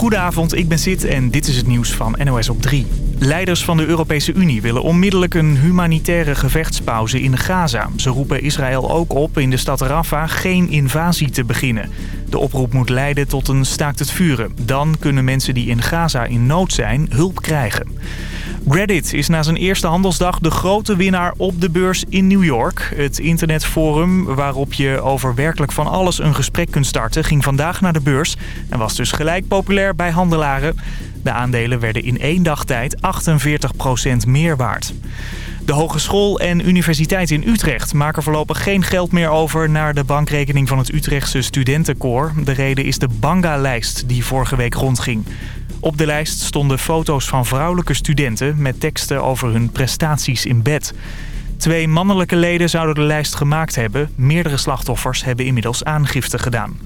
Goedenavond, ik ben Sid en dit is het nieuws van NOS op 3. Leiders van de Europese Unie willen onmiddellijk een humanitaire gevechtspauze in Gaza. Ze roepen Israël ook op in de stad Rafah geen invasie te beginnen. De oproep moet leiden tot een staakt het vuren. Dan kunnen mensen die in Gaza in nood zijn hulp krijgen. Reddit is na zijn eerste handelsdag de grote winnaar op de beurs in New York. Het internetforum waarop je over werkelijk van alles een gesprek kunt starten... ging vandaag naar de beurs en was dus gelijk populair bij handelaren. De aandelen werden in één dag tijd 48% meer waard. De Hogeschool en Universiteit in Utrecht maken voorlopig geen geld meer over naar de bankrekening van het Utrechtse studentenkoor. De reden is de Banga-lijst die vorige week rondging. Op de lijst stonden foto's van vrouwelijke studenten met teksten over hun prestaties in bed. Twee mannelijke leden zouden de lijst gemaakt hebben. Meerdere slachtoffers hebben inmiddels aangifte gedaan.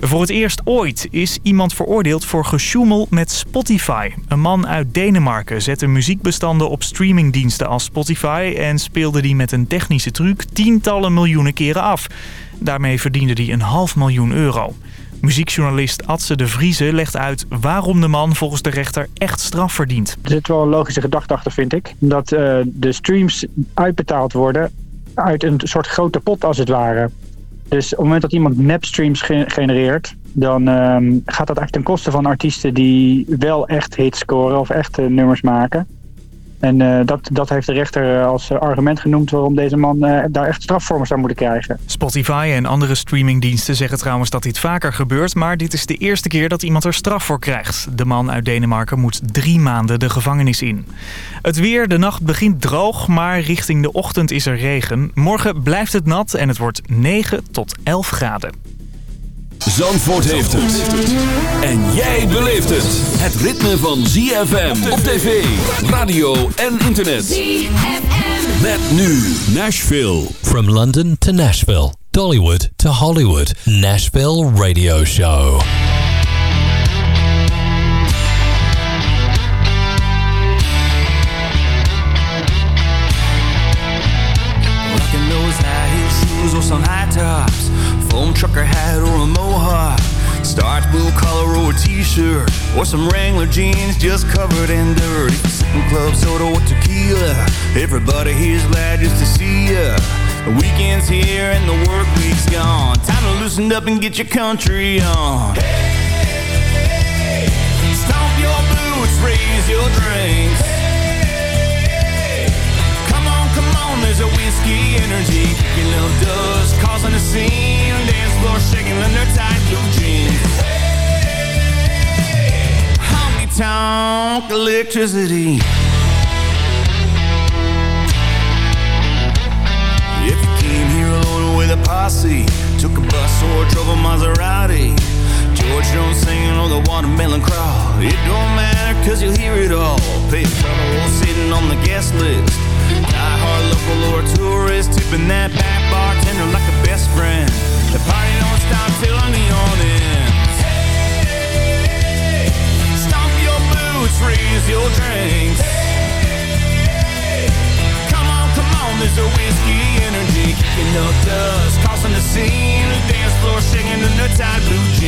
Voor het eerst ooit is iemand veroordeeld voor gesjoemel met Spotify. Een man uit Denemarken zette muziekbestanden op streamingdiensten als Spotify... en speelde die met een technische truc tientallen miljoenen keren af. Daarmee verdiende hij een half miljoen euro. Muziekjournalist Adse de Vrieze legt uit waarom de man volgens de rechter echt straf verdient. Er zit wel een logische gedachte achter, vind ik. Dat uh, de streams uitbetaald worden uit een soort grote pot als het ware. Dus op het moment dat iemand mapstreams genereert, dan um, gaat dat eigenlijk ten koste van artiesten die wel echt hits scoren of echt nummers maken. En uh, dat, dat heeft de rechter als argument genoemd waarom deze man daar echt strafvormen zou moeten krijgen. Spotify en andere streamingdiensten zeggen trouwens dat dit vaker gebeurt... maar dit is de eerste keer dat iemand er straf voor krijgt. De man uit Denemarken moet drie maanden de gevangenis in. Het weer, de nacht begint droog, maar richting de ochtend is er regen. Morgen blijft het nat en het wordt 9 tot 11 graden. Zandvoort heeft het. En jij beleeft het. Het ritme van ZFM op tv, radio en internet. ZFM. Met nu Nashville. From London to Nashville. Dollywood to Hollywood. Nashville Radio Show. Rocking those high heel shoes or some high tops. Foam trucker hat or a mohawk. Starch blue collar or a t-shirt. Or some Wrangler jeans just covered in dirt. Sipping club soda or tequila. Everybody here's glad just to see ya. The weekend's here and the work week's gone. Time to loosen up and get your country on. Hey, stomp your boots, raise your drinks there's a whiskey energy. Kicking up dust, causing a scene. Dance floor shaking under tight blue jeans. Hey, Honky tonk electricity. If you came here alone with a posse Took a bus or drove a Maserati George Jones singing on the watermelon crawl. It don't matter cause you'll hear it all. Pay trouble sitting on the guest list. Die hard local or tourist Tipping that back bartender like a best friend. The party don't stop till neon ends hey, Stomp your boots, raise your drinks. Hey, Come on, come on, there's a whiskey energy Kicking up dust, causing the scene The dance floor shaking in the tight blue jeans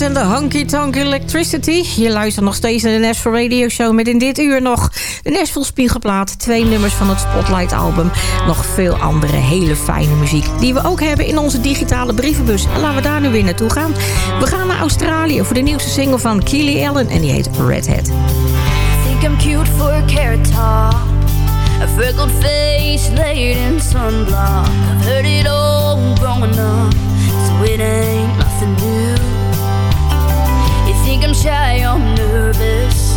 Crawford en de Honky Tonk Electricity. Je luistert nog steeds naar de Nashville Radio Show... met in dit uur nog de Nashville Spiegelplaat... twee nummers van het Spotlight album... nog veel andere hele fijne muziek... die we ook hebben in onze digitale brievenbus. En laten we daar nu weer naartoe gaan. We gaan naar Australië voor de nieuwste single van Keely Allen... en die heet Redhead. I think I'm cute for a carrot top A freckled face laid in sunblock I've heard it all growing up So it ain't nothing new think I'm shy or nervous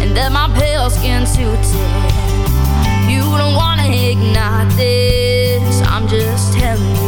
And that my pale skin's too tan. You don't wanna ignite this I'm just telling you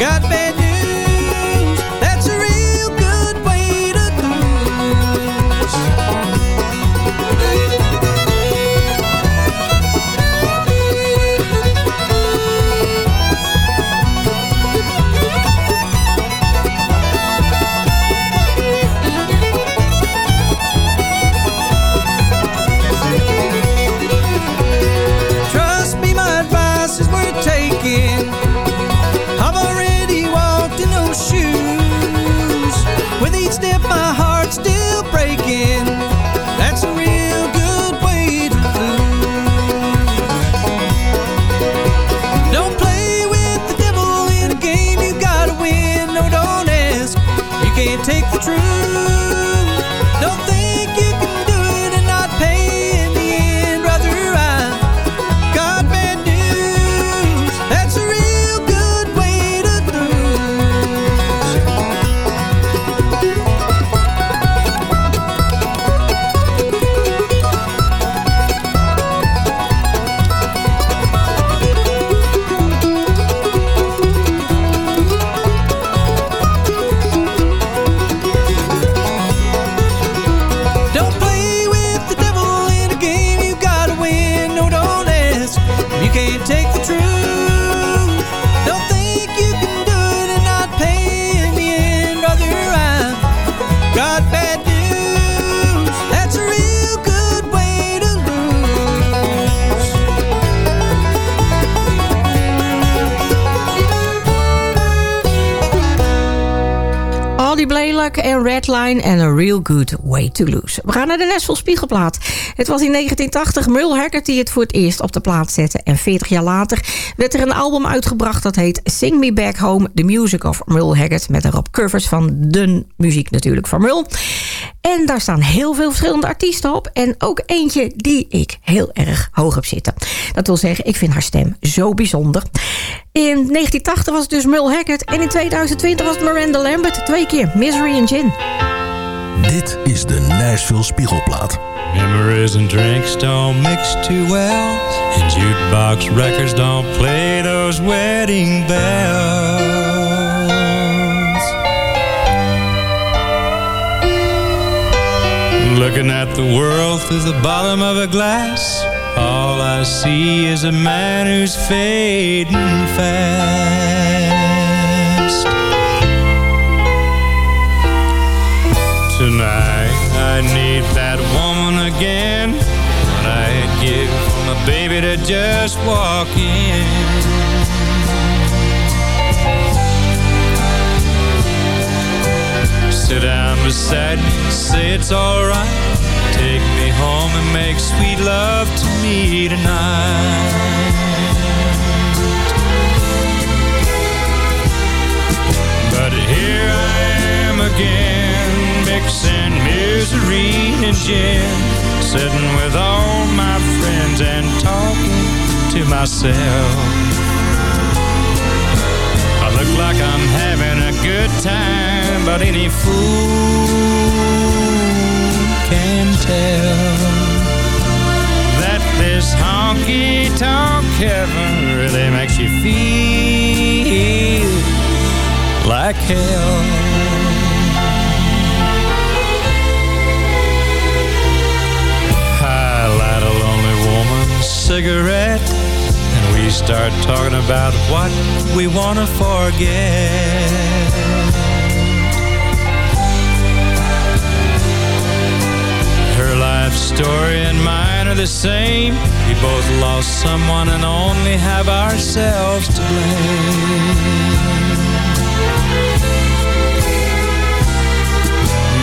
Got me. Luck en Redline en A Real Good Way to Lose. We gaan naar de Nashville Spiegelplaat. Het was in 1980 Merle Haggard die het voor het eerst op de plaat zette. En 40 jaar later werd er een album uitgebracht dat heet Sing Me Back Home, The Music of Merle Haggard. Met Rob Covers van de muziek natuurlijk van Merle. En daar staan heel veel verschillende artiesten op. En ook eentje die ik heel erg hoog heb zitten. Dat wil zeggen, ik vind haar stem zo bijzonder. In 1980 was het dus Merle Haggard. En in 2020 was het Miranda Lambert. Twee keer Misery and Gin. Dit is de Nashville Spiegelplaat. Memories and drinks don't mix too well. And jukebox records don't play those wedding bells. Looking at the world through the bottom of a glass All I see is a man who's fading fast. Tonight I need that woman again. What I'd give for my baby to just walk in. Sit down beside me, say it's alright Me home and make sweet love to me tonight. But here I am again Mixing misery and gin Sitting with all my friends and talking to myself. I look like I'm having a good time But any fool tell that this honky-tonk heaven really makes you feel like hell. I light a lonely woman's cigarette and we start talking about what we want to forget. Life story and mine are the same. We both lost someone and only have ourselves to blame.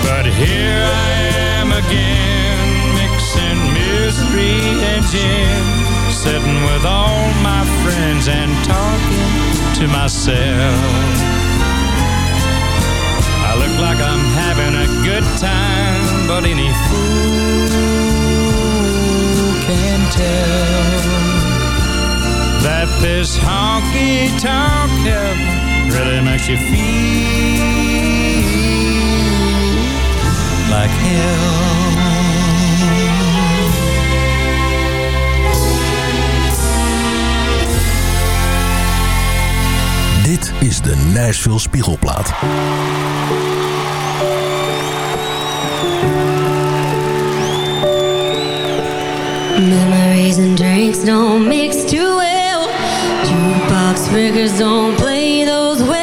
But here I am again, mixing misery and gin, sitting with all my friends and talking to myself. I look like I'm having a good time, but any fool can tell that this honky-tonk heaven really makes you feel like hell. Dit is de Nashville Spiegelplaat. Memories and drinks don't mix too well. Jukebox records don't play those wedding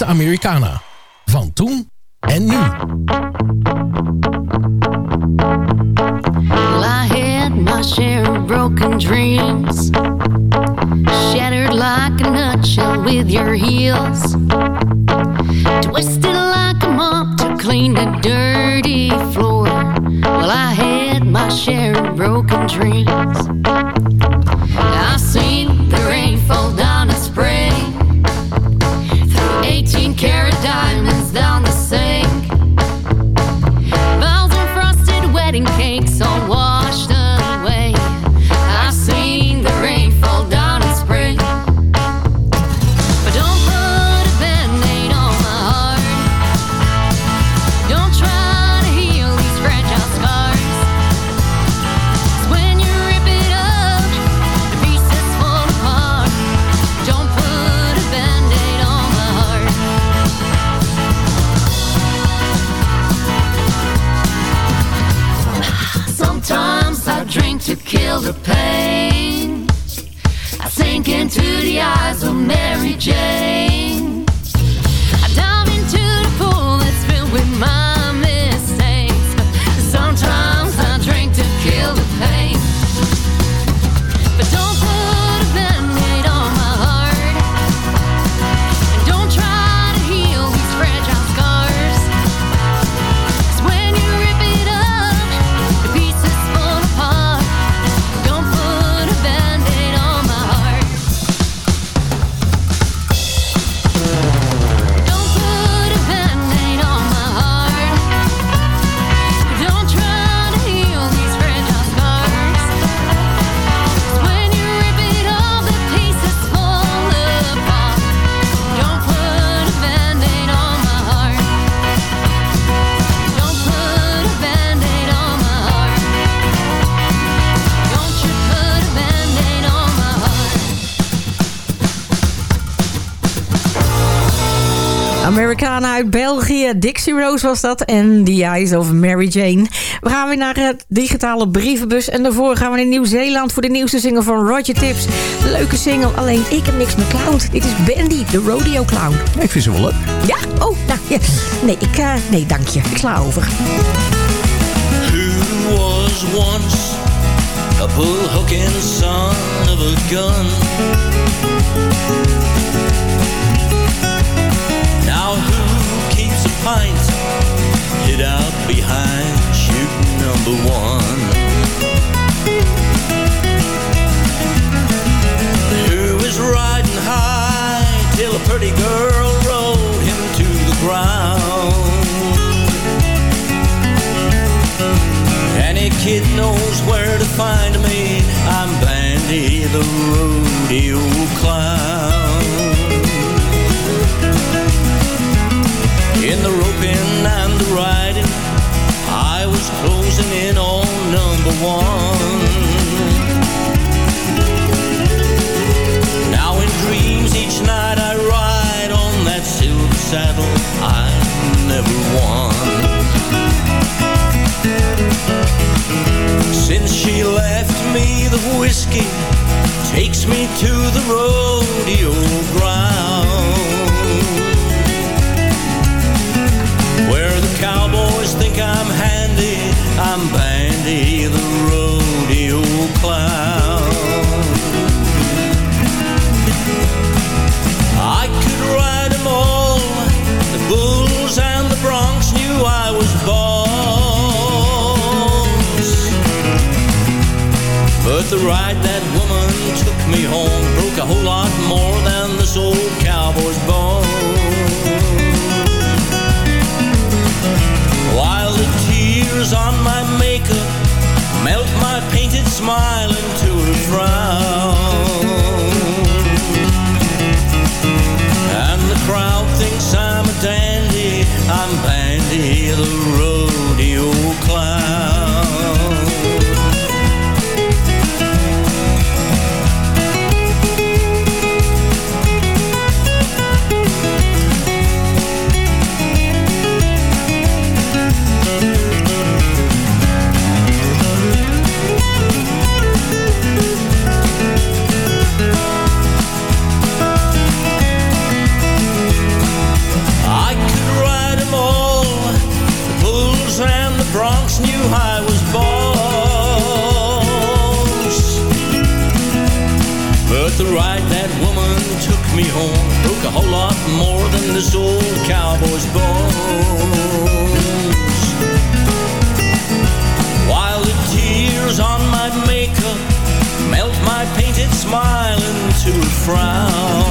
beste Americana. Van toen en nu. Well, I had my share of broken dreams. Shattered like a nutshell with your heels. Twisted like a mop to clean the dirty floor. Well, I had my share of broken dreams. Vanuit uit België. Dixie Rose was dat. En The Eyes of Mary Jane. We gaan weer naar het digitale brievenbus. En daarvoor gaan we naar Nieuw-Zeeland voor de nieuwste single van Roger Tips. Leuke single, alleen ik heb niks met clown. Dit is Bendy, de rodeo clown. Nee, ik vind ze wel leuk. Ja? Oh. Nou, nee, ik, eh, nee dank je. Ik sla over. Who was once a son of a gun? pint. Hid out behind shooting number one. Who was riding high till a pretty girl rode him to the ground? Any kid knows where to find me. I'm Bandy the rodeo clown. The ride that woman took me home broke a whole lot more than this old cowboy's bones. While the tears on my makeup melt my painted smile into a frown.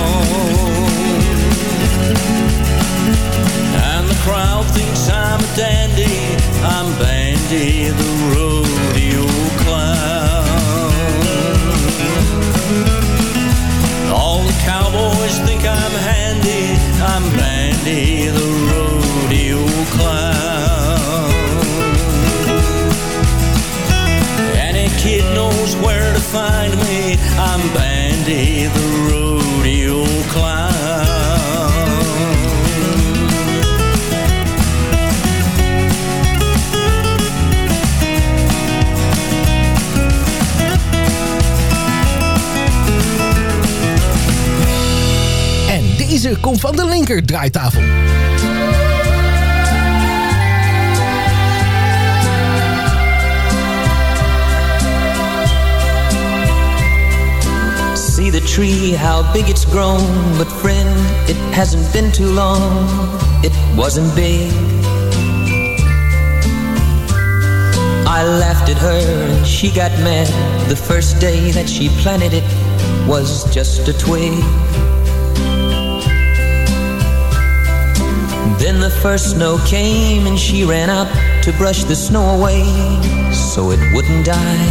And the crowd thinks I'm a dandy, I'm Bandy the rodeo clown. The rodeo clown. Any kid knows where to find me, I'm Bandy the deze komt van de linker draaitafel. See the tree, how big it's grown. But friend, it hasn't been too long. It wasn't big. I laughed at her and she got mad. The first day that she planted it was just a twig. Then the first snow came and she ran out to brush the snow away so it wouldn't die.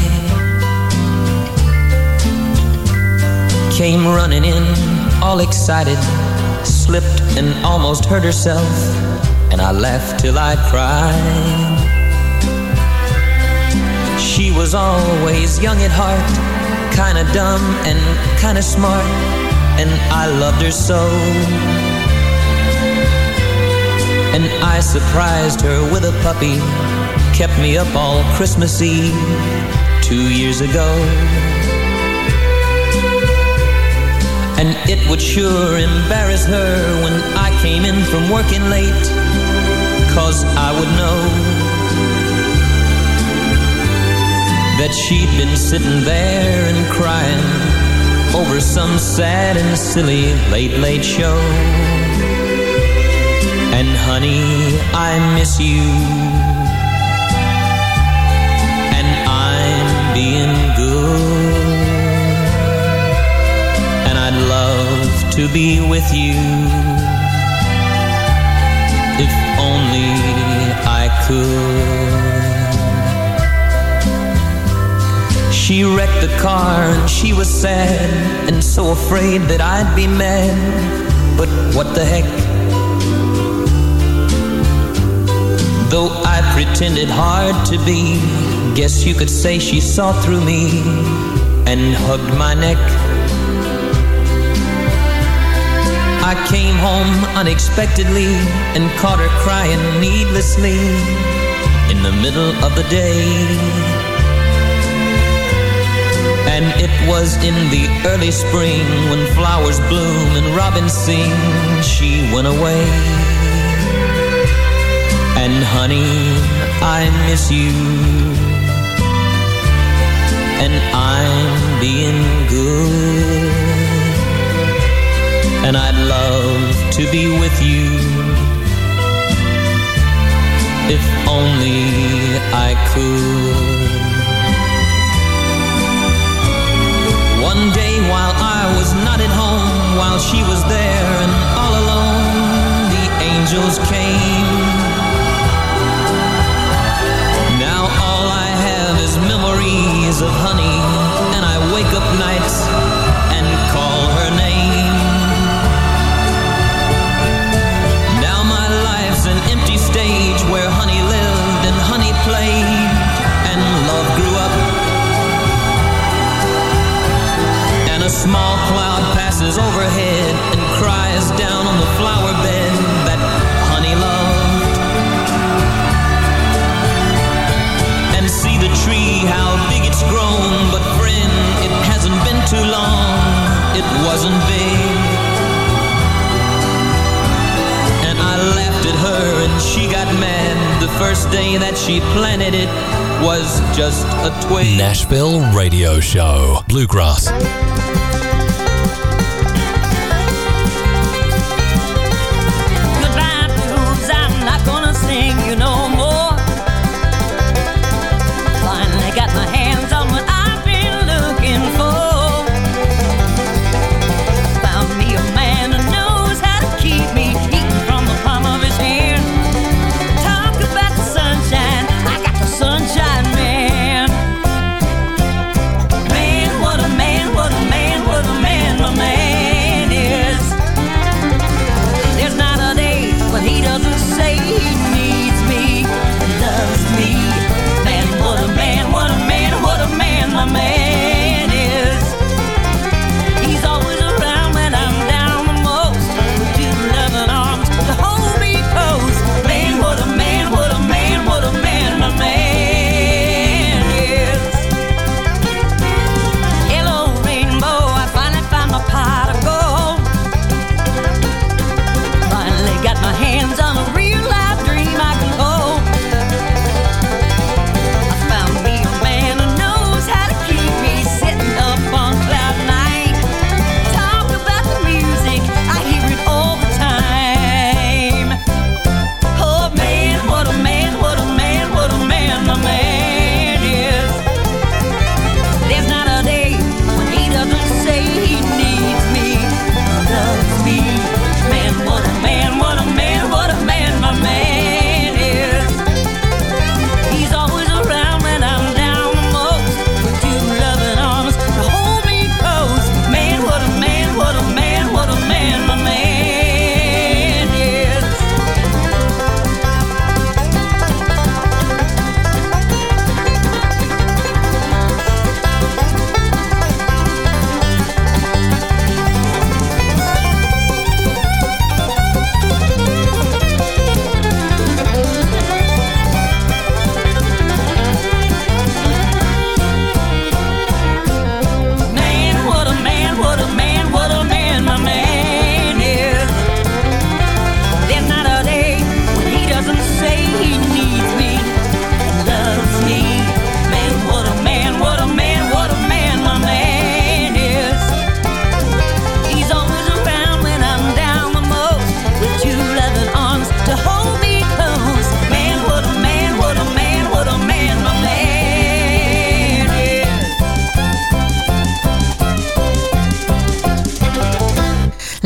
Came running in, all excited, slipped and almost hurt herself, and I laughed till I cried. She was always young at heart, kinda dumb and kinda smart, and I loved her so. And I surprised her with a puppy, kept me up all Christmas Eve two years ago. And it would sure embarrass her when I came in from working late, cause I would know that she'd been sitting there and crying over some sad and silly late, late show. And honey, I miss you. And I'm being good. And I'd love to be with you. If only I could. She wrecked the car and she was sad and so afraid that I'd be mad. But what the heck? Though I pretended hard to be, guess you could say she saw through me and hugged my neck. I came home unexpectedly and caught her crying needlessly in the middle of the day. And it was in the early spring when flowers bloom and robins sing, she went away. And honey, I miss you. And I'm being good. And I'd love to be with you. If only I could. One day while I was not at home, while she was there and all alone, the angels came. Of honey, and I wake up nights wasn't big. And I laughed at her and she got mad. The first day that she planted it was just a twig. Nashville Radio Show. Bluegrass.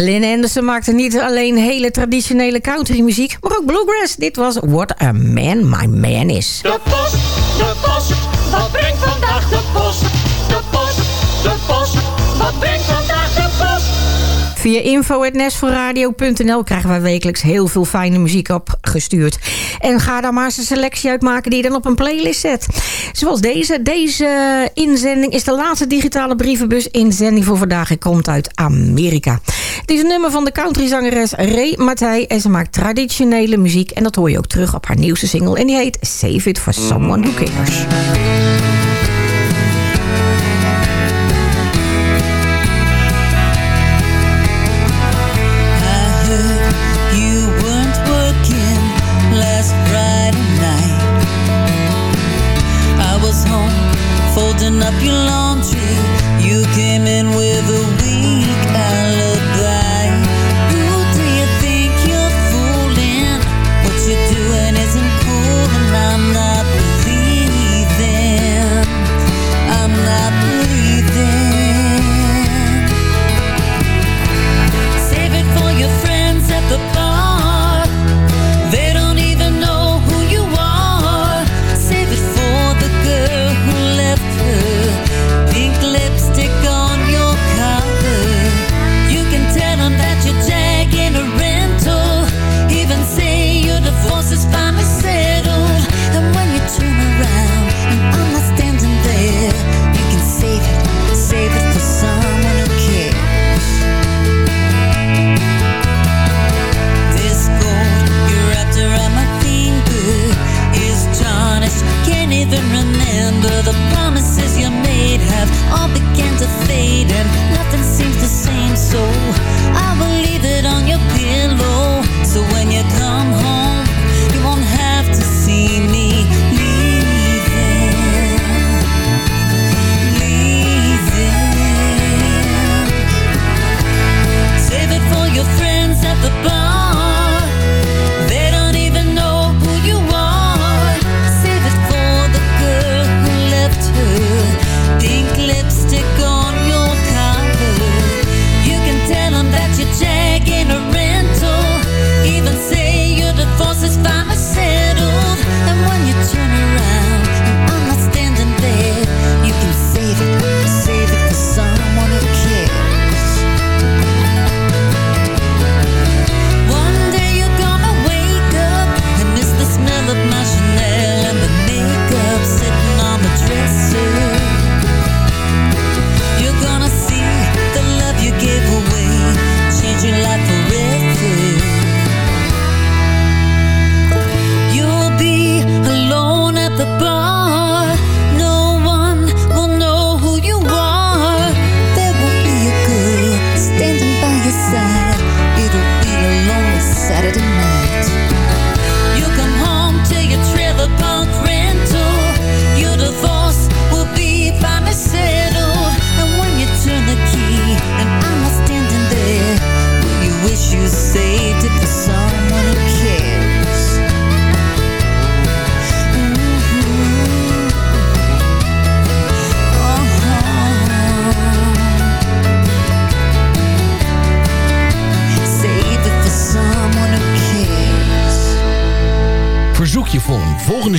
Lynn Anderson maakte niet alleen hele traditionele countrymuziek... maar ook bluegrass. Dit was What a Man My Man Is. Via info.nesforradio.nl krijgen wij wekelijks heel veel fijne muziek opgestuurd. En ga daar maar eens een selectie uitmaken die je dan op een playlist zet. Zoals deze. Deze inzending is de laatste digitale brievenbus inzending voor vandaag. En komt uit Amerika. Het is een nummer van de countryzangeres Ray Matthij. En ze maakt traditionele muziek. En dat hoor je ook terug op haar nieuwste single. En die heet Save It For Someone Who Cares.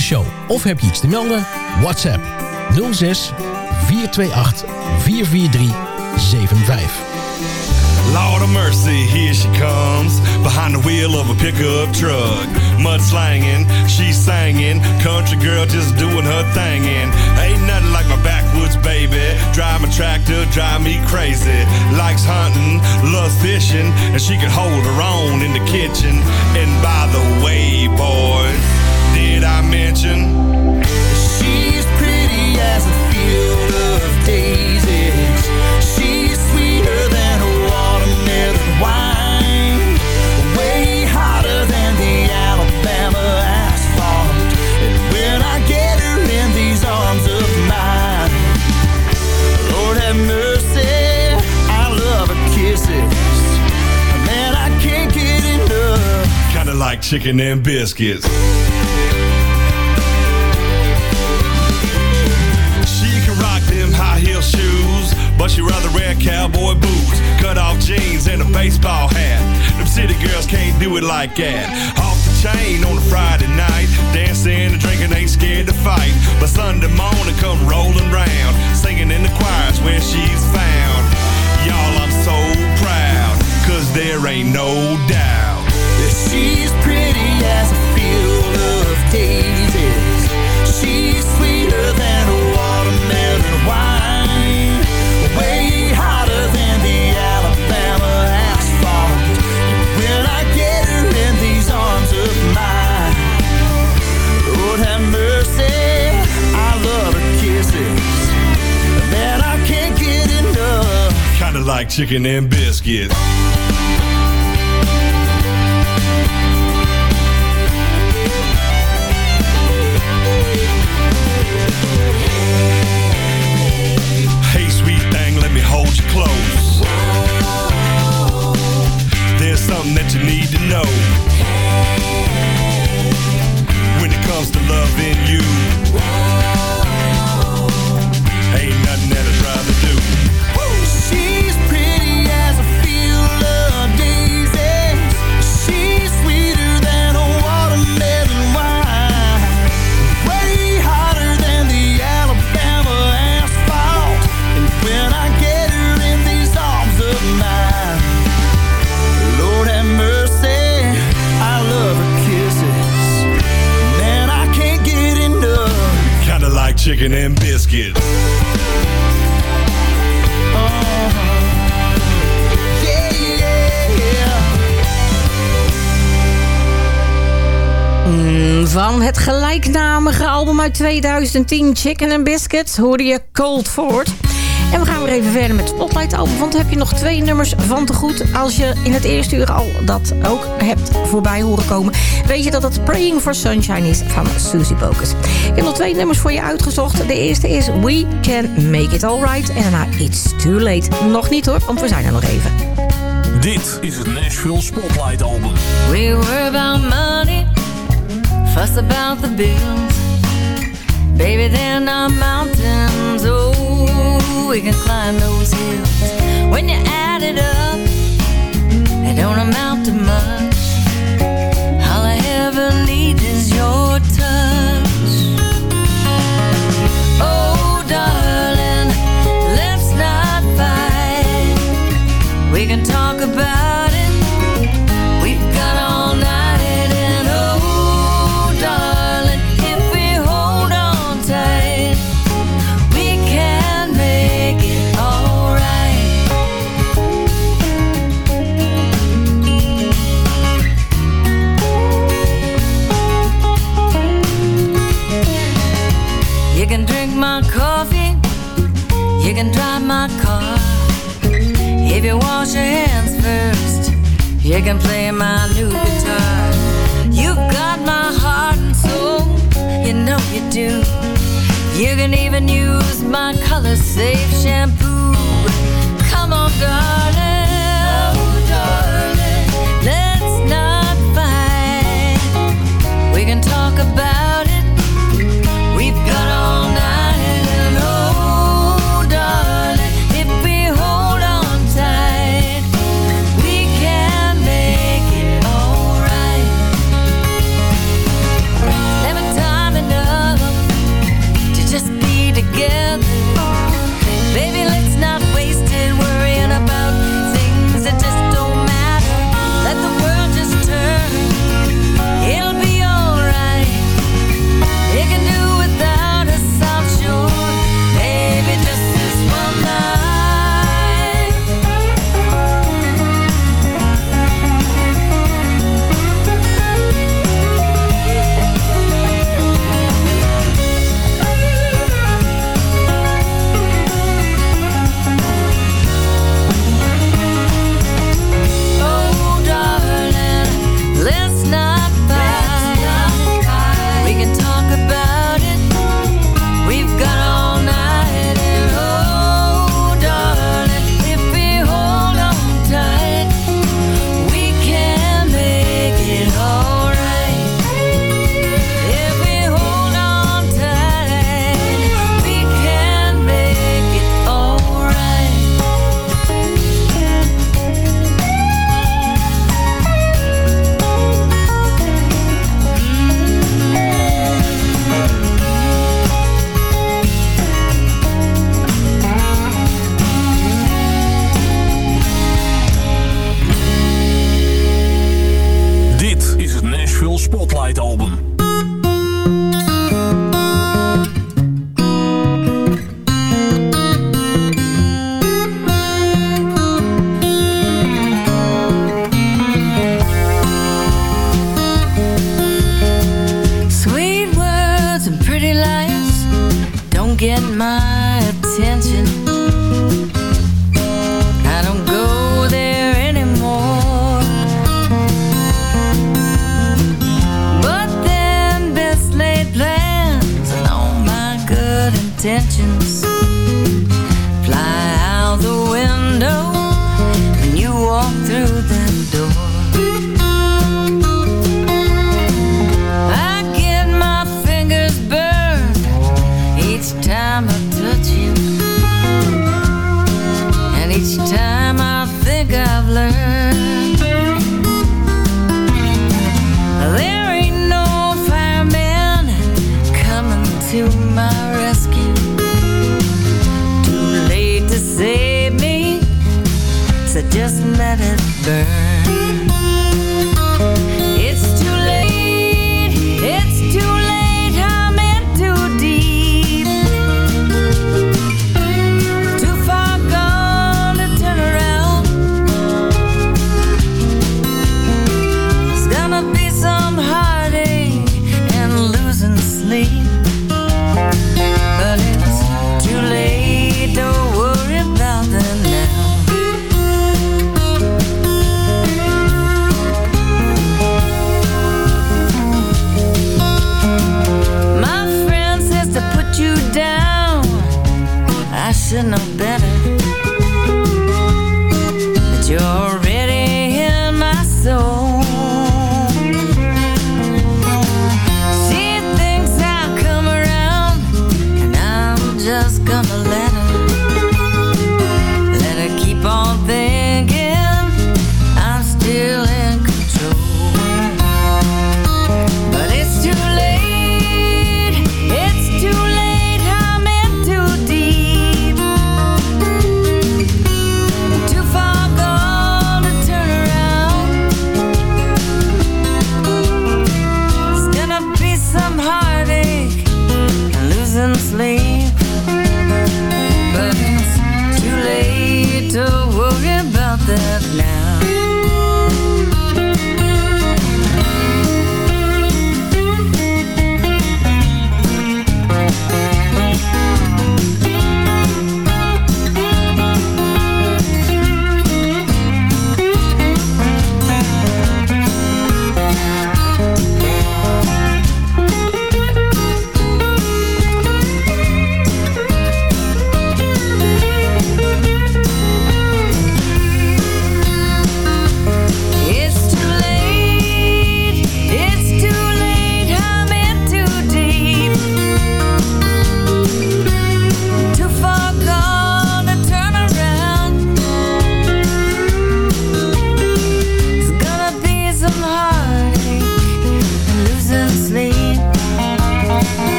Volgende show of heb je iets te melden? WhatsApp 06 428 443 75. Lord of mercy, here she comes behind the wheel of a pickup truck. Mud slanging, she's singing, country girl just doing her thing. And ain't nothing like my backwoods baby. Drive my tractor, drive me crazy. Likes hunting, loves fishing, and she can hold her own in the kitchen. And by the way, boys, mention She's pretty as a field of daisies. She's sweeter than a watermelon wine. Way hotter than the Alabama asphalt. And when I get her in these arms of mine, Lord have mercy, I love her kisses. Man, I can't get enough. kinda like chicken and biscuits? But she rather wear cowboy boots, cut off jeans, and a baseball hat. Them city girls can't do it like that. Off the chain on a Friday night, dancing and drinking, ain't scared to fight. But Sunday morning come rolling round, singing in the choirs where she's found. Y'all, I'm so proud, cause there ain't no doubt that she's pretty chicken and biscuits. Uit 2010, Chicken and Biscuits, hoorde je Cold Ford. En we gaan weer even verder met het Spotlight album, want dan heb je nog twee nummers van te goed. Als je in het eerste uur al dat ook hebt voorbij horen komen, weet je dat het Praying for Sunshine is van Susie Bokus. Ik heb nog twee nummers voor je uitgezocht. De eerste is We Can Make It Alright en daarna It's Too Late. Nog niet hoor, want we zijn er nog even. Dit is het Nashville Spotlight Album. We were about money, fuss about the bills. Baby, they're not mountains. Oh, we can climb those hills. When you add it up, it don't amount to much. All I ever need is your touch. Oh, darling, let's not fight. We can talk about you can play my new guitar. You've got my heart and soul, you know you do. You can even use my color safe shampoo.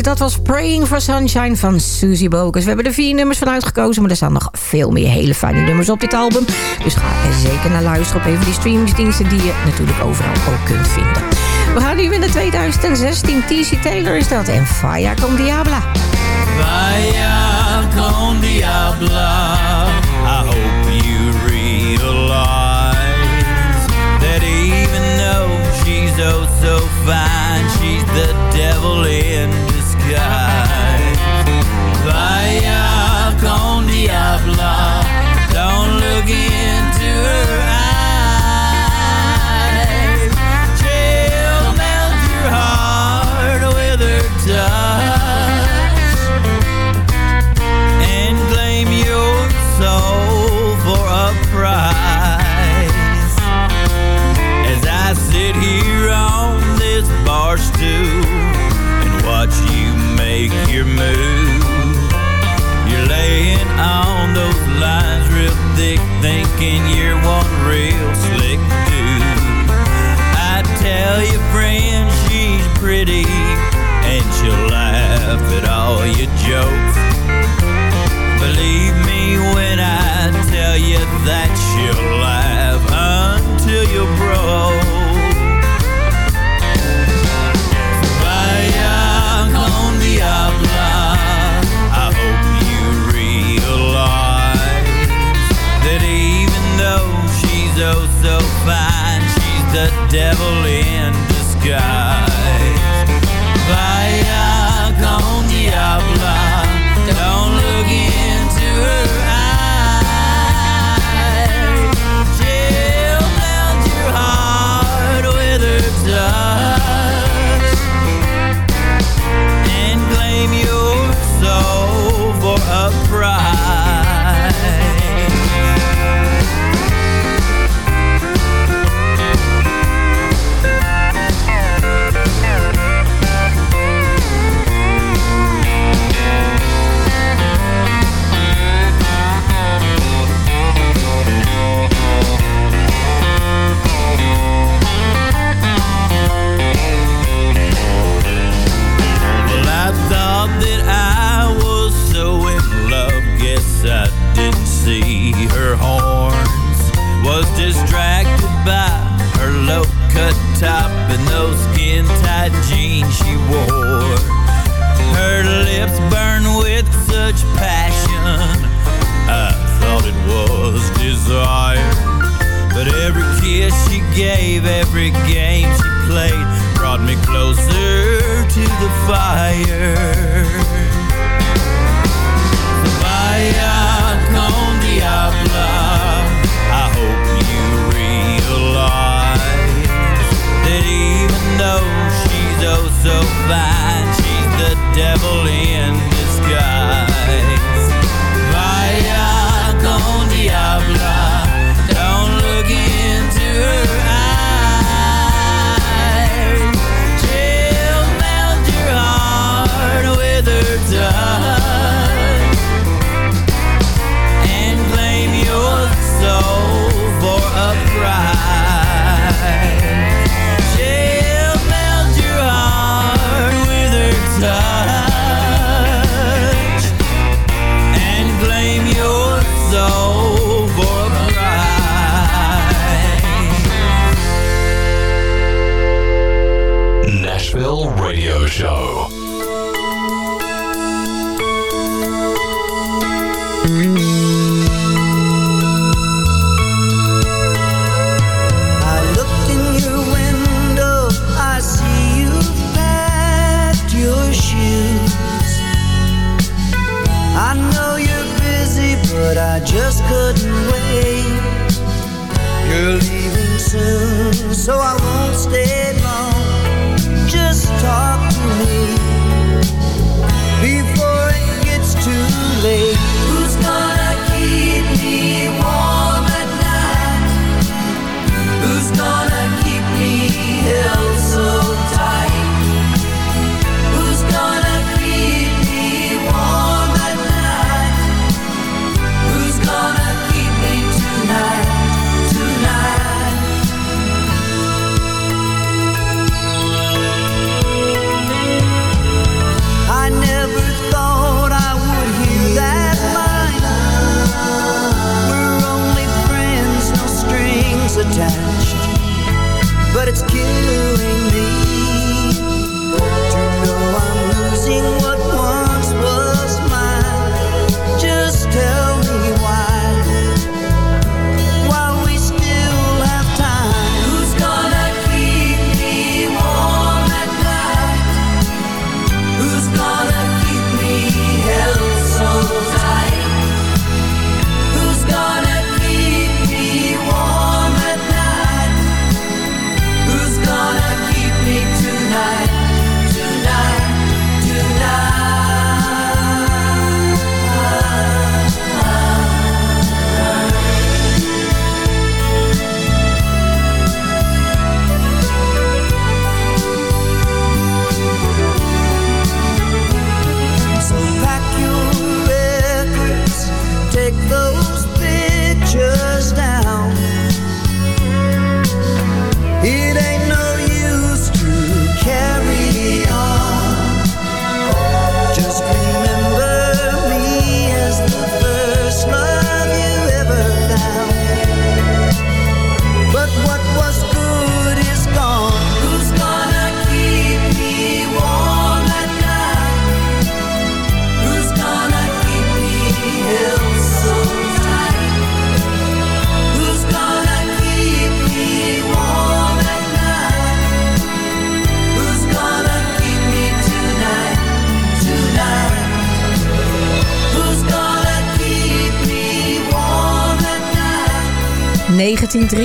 Dat was Praying for Sunshine van Susie Bokers. We hebben er vier nummers van uitgekozen, maar er staan nog veel meer hele fijne nummers op dit album. Dus ga er zeker naar luisteren op even die streamingsdiensten die je natuurlijk overal ook kunt vinden. We gaan nu in de 2016. TC Taylor is dat en Faya con Diabla. Faya con Diabla.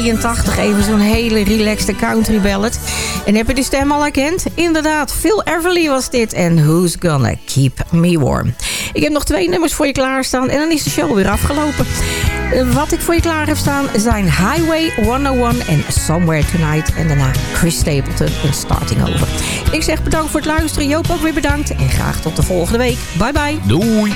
Even zo'n hele relaxed country ballad. En heb je die stem al herkend? Inderdaad, Phil Everly was dit. En Who's Gonna Keep Me Warm? Ik heb nog twee nummers voor je klaarstaan. En dan is de show weer afgelopen. Eh, wat ik voor je klaar heb staan zijn Highway 101 en Somewhere Tonight. En daarna Chris Stapleton en Starting Over. Ik zeg bedankt voor het luisteren. Joop ook weer bedankt. En graag tot de volgende week. Bye bye. Doei.